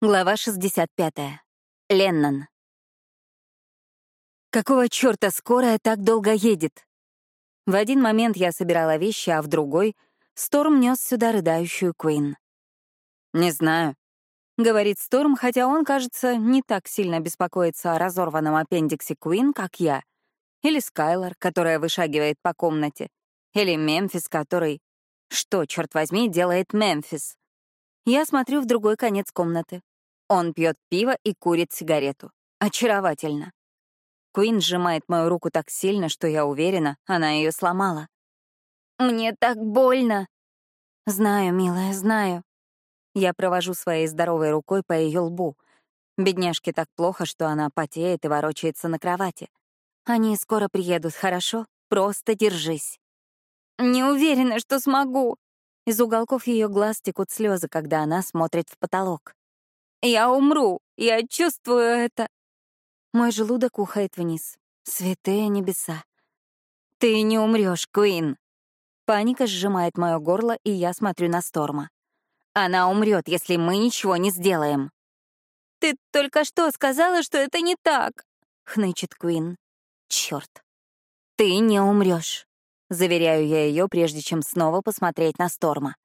Глава 65. Леннон. Какого чёрта скорая так долго едет? В один момент я собирала вещи, а в другой — Сторм нес сюда рыдающую Куин. «Не знаю», — говорит Сторм, хотя он, кажется, не так сильно беспокоится о разорванном аппендиксе Куин, как я. Или Скайлор, которая вышагивает по комнате. Или Мемфис, который... Что, черт возьми, делает Мемфис? Я смотрю в другой конец комнаты. Он пьет пиво и курит сигарету. Очаровательно. Куин сжимает мою руку так сильно, что я уверена, она ее сломала. «Мне так больно!» «Знаю, милая, знаю». Я провожу своей здоровой рукой по ее лбу. Бедняжке так плохо, что она потеет и ворочается на кровати. Они скоро приедут, хорошо? Просто держись. «Не уверена, что смогу». Из уголков ее глаз текут слезы, когда она смотрит в потолок. Я умру, я чувствую это. Мой желудок ухает вниз. Святые небеса. Ты не умрешь, Куин. Паника сжимает мое горло, и я смотрю на Сторма. Она умрет, если мы ничего не сделаем. Ты только что сказала, что это не так, хнычет Куин. Черт. Ты не умрешь. Заверяю я ее, прежде чем снова посмотреть на Сторма.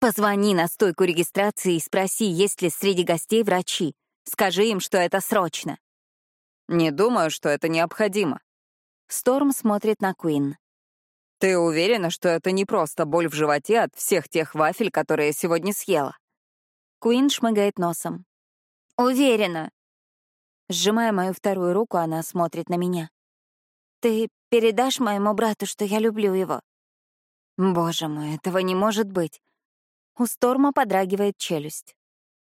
Позвони на стойку регистрации и спроси, есть ли среди гостей врачи. Скажи им, что это срочно. Не думаю, что это необходимо. Сторм смотрит на Куин. Ты уверена, что это не просто боль в животе от всех тех вафель, которые я сегодня съела? Куин шмыгает носом. Уверена. Сжимая мою вторую руку, она смотрит на меня. Ты передашь моему брату, что я люблю его? Боже мой, этого не может быть. У Сторма подрагивает челюсть.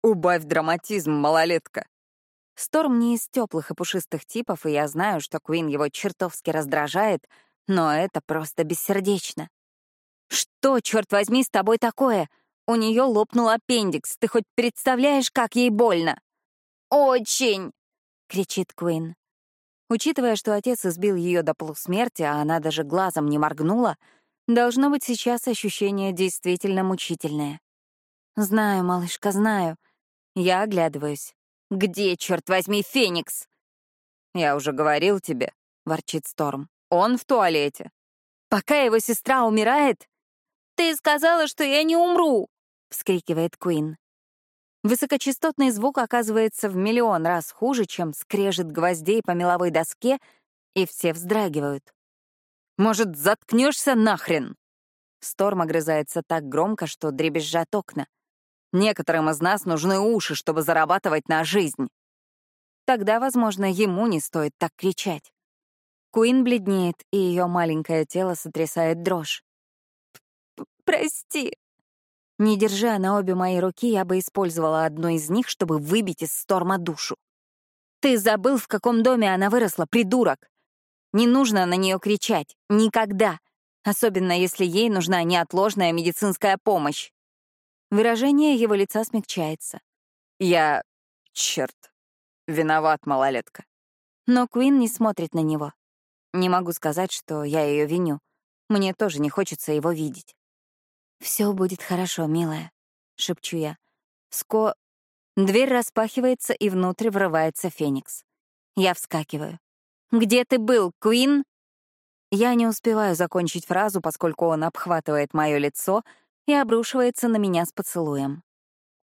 «Убавь драматизм, малолетка!» Сторм не из теплых и пушистых типов, и я знаю, что Куин его чертовски раздражает, но это просто бессердечно. «Что, черт возьми, с тобой такое? У нее лопнул аппендикс. Ты хоть представляешь, как ей больно?» «Очень!» — кричит Куин. Учитывая, что отец избил ее до полусмерти, а она даже глазом не моргнула, Должно быть, сейчас ощущение действительно мучительное. Знаю, малышка, знаю. Я оглядываюсь. Где, черт возьми, Феникс? Я уже говорил тебе, ворчит Сторм. Он в туалете. Пока его сестра умирает? Ты сказала, что я не умру, вскрикивает Куин. Высокочастотный звук оказывается в миллион раз хуже, чем скрежет гвоздей по меловой доске, и все вздрагивают. Может, заткнешься нахрен?» Сторм огрызается так громко, что дребезжат окна. «Некоторым из нас нужны уши, чтобы зарабатывать на жизнь». Тогда, возможно, ему не стоит так кричать. Куин бледнеет, и ее маленькое тело сотрясает дрожь. «Прости». Не держа на обе мои руки, я бы использовала одну из них, чтобы выбить из Сторма душу. «Ты забыл, в каком доме она выросла, придурок! Не нужно на нее кричать. Никогда. Особенно если ей нужна неотложная медицинская помощь. Выражение его лица смягчается. Я... черт. Виноват, малолетка. Но Куин не смотрит на него. Не могу сказать, что я ее виню. Мне тоже не хочется его видеть. Все будет хорошо, милая», — шепчу я. Ско... Дверь распахивается, и внутрь врывается Феникс. Я вскакиваю. «Где ты был, Куин?» Я не успеваю закончить фразу, поскольку он обхватывает мое лицо и обрушивается на меня с поцелуем.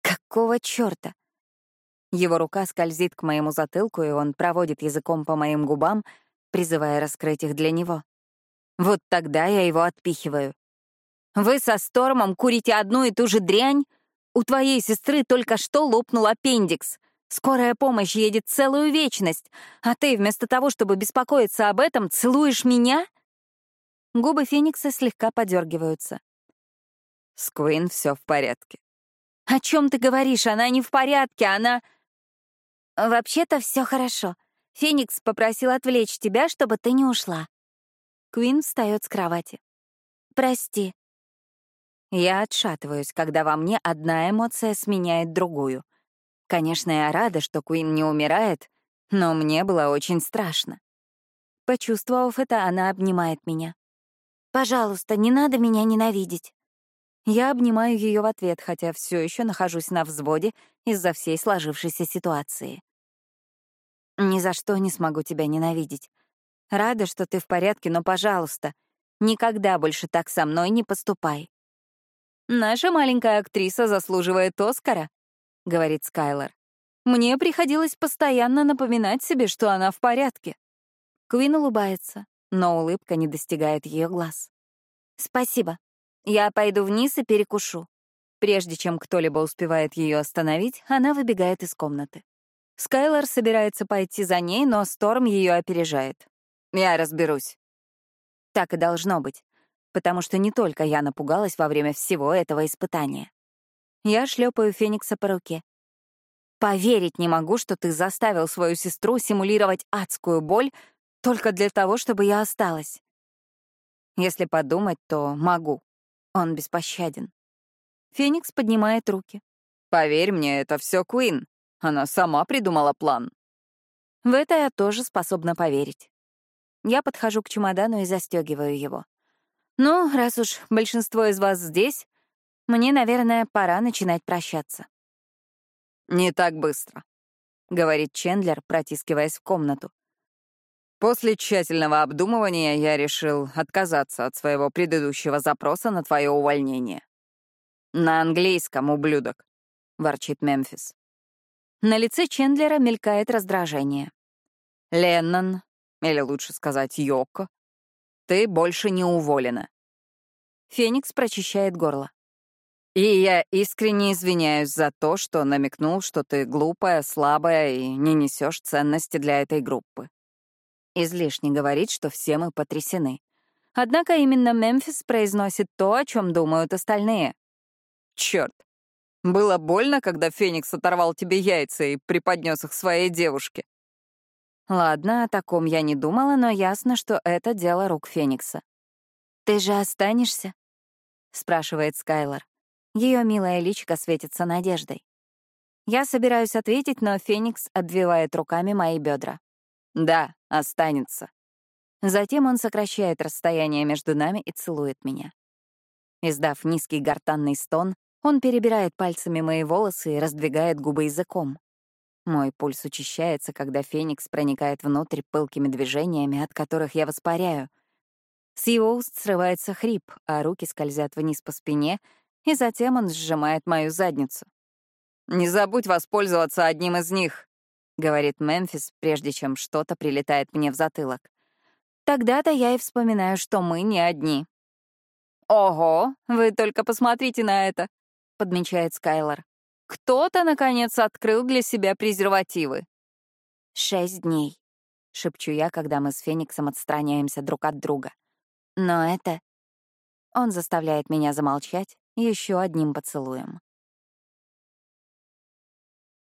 Какого чёрта? Его рука скользит к моему затылку, и он проводит языком по моим губам, призывая раскрыть их для него. Вот тогда я его отпихиваю. «Вы со Стормом курите одну и ту же дрянь? У твоей сестры только что лопнул аппендикс. Скорая помощь едет целую вечность, а ты вместо того, чтобы беспокоиться об этом, целуешь меня? Губы Феникса слегка подергиваются. С Куин все в порядке. О чем ты говоришь? Она не в порядке, она... Вообще-то все хорошо. Феникс попросил отвлечь тебя, чтобы ты не ушла. Куин встает с кровати. Прости. Я отшатываюсь, когда во мне одна эмоция сменяет другую — Конечно, я рада, что Куин не умирает, но мне было очень страшно. Почувствовав это, она обнимает меня. «Пожалуйста, не надо меня ненавидеть». Я обнимаю ее в ответ, хотя все еще нахожусь на взводе из-за всей сложившейся ситуации. Ни за что не смогу тебя ненавидеть. Рада, что ты в порядке, но, пожалуйста, никогда больше так со мной не поступай. Наша маленькая актриса заслуживает Оскара, говорит Скайлор. Мне приходилось постоянно напоминать себе, что она в порядке. Квин улыбается, но улыбка не достигает ее глаз. Спасибо. Я пойду вниз и перекушу. Прежде чем кто-либо успевает ее остановить, она выбегает из комнаты. Скайлор собирается пойти за ней, но Сторм ее опережает. «Я разберусь». Так и должно быть, потому что не только я напугалась во время всего этого испытания. Я шлепаю Феникса по руке. Поверить не могу, что ты заставил свою сестру симулировать адскую боль только для того, чтобы я осталась. Если подумать, то могу. Он беспощаден. Феникс поднимает руки. «Поверь мне, это все Куин. Она сама придумала план». В это я тоже способна поверить. Я подхожу к чемодану и застегиваю его. Ну, раз уж большинство из вас здесь, мне, наверное, пора начинать прощаться. «Не так быстро», — говорит Чендлер, протискиваясь в комнату. После тщательного обдумывания я решил отказаться от своего предыдущего запроса на твое увольнение. «На английском, ублюдок», — ворчит Мемфис. На лице Чендлера мелькает раздражение. «Леннон, или лучше сказать Йоко, ты больше не уволена». Феникс прочищает горло. «И я искренне извиняюсь за то, что намекнул, что ты глупая, слабая и не несешь ценности для этой группы. Излишне говорить, что все мы потрясены. Однако именно Мемфис произносит то, о чем думают остальные. Черт, было больно, когда Феникс оторвал тебе яйца и преподнес их своей девушке. Ладно, о таком я не думала, но ясно, что это дело рук Феникса. «Ты же останешься?» — спрашивает Скайлор. Ее милая личико светится надеждой. Я собираюсь ответить, но Феникс обвивает руками мои бедра. Да, останется. Затем он сокращает расстояние между нами и целует меня. Издав низкий гортанный стон, он перебирает пальцами мои волосы и раздвигает губы языком. Мой пульс учащается, когда Феникс проникает внутрь пылкими движениями, от которых я воспаряю. С его уст срывается хрип, а руки скользят вниз по спине, и затем он сжимает мою задницу. «Не забудь воспользоваться одним из них», — говорит Мемфис, прежде чем что-то прилетает мне в затылок. Тогда-то я и вспоминаю, что мы не одни. «Ого, вы только посмотрите на это», — подмечает Скайлор. «Кто-то, наконец, открыл для себя презервативы». «Шесть дней», — шепчу я, когда мы с Фениксом отстраняемся друг от друга. «Но это...» Он заставляет меня замолчать еще одним поцелуем.